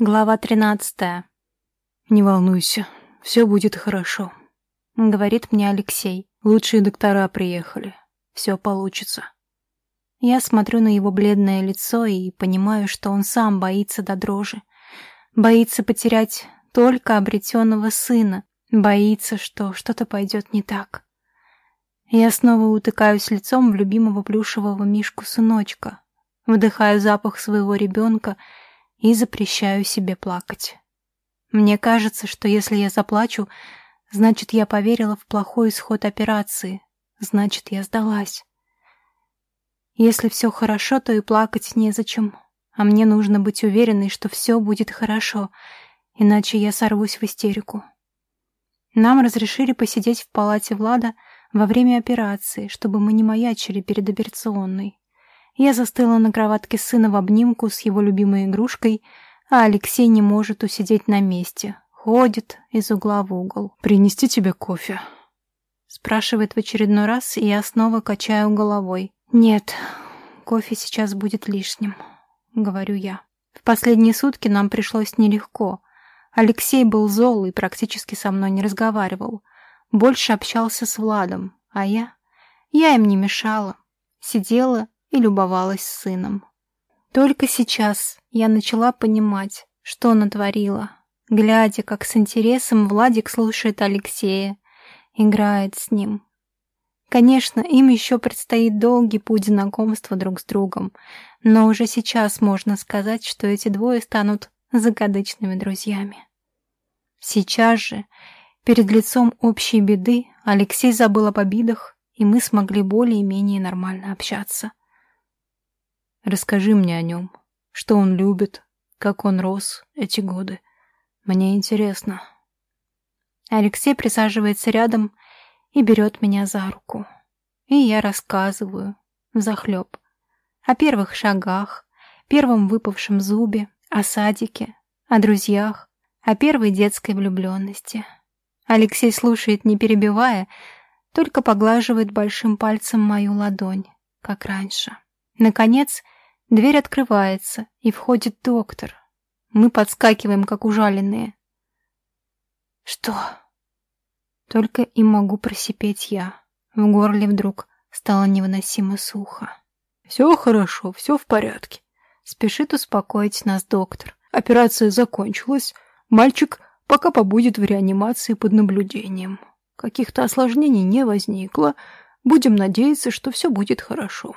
Глава тринадцатая. «Не волнуйся, все будет хорошо», — говорит мне Алексей. «Лучшие доктора приехали. Все получится». Я смотрю на его бледное лицо и понимаю, что он сам боится до дрожи. Боится потерять только обретенного сына. Боится, что что-то пойдет не так. Я снова утыкаюсь лицом в любимого плюшевого мишку-сыночка, вдыхаю запах своего ребенка и запрещаю себе плакать. Мне кажется, что если я заплачу, значит, я поверила в плохой исход операции, значит, я сдалась. Если все хорошо, то и плакать незачем, а мне нужно быть уверенной, что все будет хорошо, иначе я сорвусь в истерику. Нам разрешили посидеть в палате Влада во время операции, чтобы мы не маячили перед операционной. Я застыла на кроватке сына в обнимку с его любимой игрушкой, а Алексей не может усидеть на месте. Ходит из угла в угол. «Принести тебе кофе?» Спрашивает в очередной раз, и я снова качаю головой. «Нет, кофе сейчас будет лишним», — говорю я. В последние сутки нам пришлось нелегко. Алексей был зол и практически со мной не разговаривал. Больше общался с Владом, а я... Я им не мешала. Сидела и любовалась сыном. Только сейчас я начала понимать, что натворила, глядя, как с интересом Владик слушает Алексея, играет с ним. Конечно, им еще предстоит долгий путь знакомства друг с другом, но уже сейчас можно сказать, что эти двое станут закадычными друзьями. Сейчас же, перед лицом общей беды, Алексей забыл об обидах, и мы смогли более-менее нормально общаться. Расскажи мне о нем. Что он любит, как он рос эти годы. Мне интересно. Алексей присаживается рядом и берет меня за руку. И я рассказываю, взахлеб, о первых шагах, первом выпавшем зубе, о садике, о друзьях, о первой детской влюбленности. Алексей слушает, не перебивая, только поглаживает большим пальцем мою ладонь, как раньше. Наконец, Дверь открывается, и входит доктор. Мы подскакиваем, как ужаленные. «Что?» Только и могу просипеть я. В горле вдруг стало невыносимо сухо. «Все хорошо, все в порядке», — спешит успокоить нас доктор. «Операция закончилась. Мальчик пока побудет в реанимации под наблюдением. Каких-то осложнений не возникло. Будем надеяться, что все будет хорошо».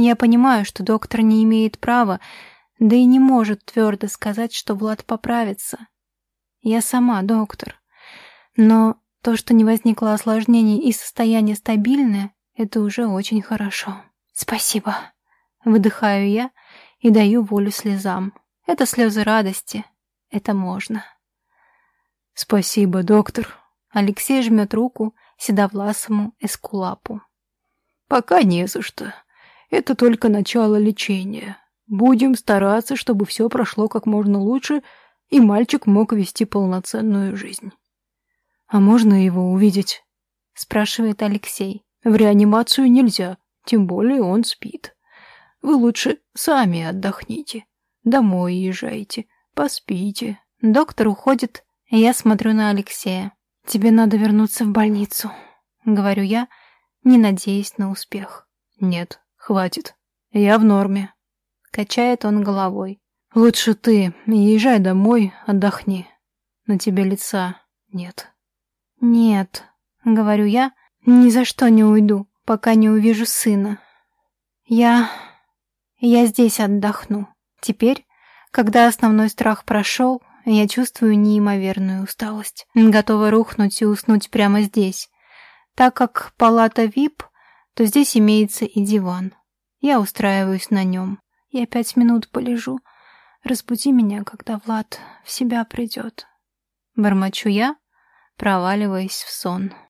Я понимаю, что доктор не имеет права, да и не может твердо сказать, что Влад поправится. Я сама доктор. Но то, что не возникло осложнений и состояние стабильное, это уже очень хорошо. Спасибо. Выдыхаю я и даю волю слезам. Это слезы радости. Это можно. Спасибо, доктор. Алексей жмет руку седовласому эскулапу. Пока не за что. Это только начало лечения. Будем стараться, чтобы все прошло как можно лучше, и мальчик мог вести полноценную жизнь. «А можно его увидеть?» — спрашивает Алексей. «В реанимацию нельзя, тем более он спит. Вы лучше сами отдохните. Домой езжайте, поспите». Доктор уходит, и я смотрю на Алексея. «Тебе надо вернуться в больницу», — говорю я, не надеясь на успех. «Нет, Хватит. Я в норме. Качает он головой. Лучше ты езжай домой, отдохни. На тебе лица нет. Нет, говорю я, ни за что не уйду, пока не увижу сына. Я... я здесь отдохну. Теперь, когда основной страх прошел, я чувствую неимоверную усталость. Готова рухнуть и уснуть прямо здесь. Так как палата ВИП, то здесь имеется и диван. Я устраиваюсь на нем. Я пять минут полежу. Разбуди меня, когда Влад в себя придет. Бормочу я, проваливаясь в сон.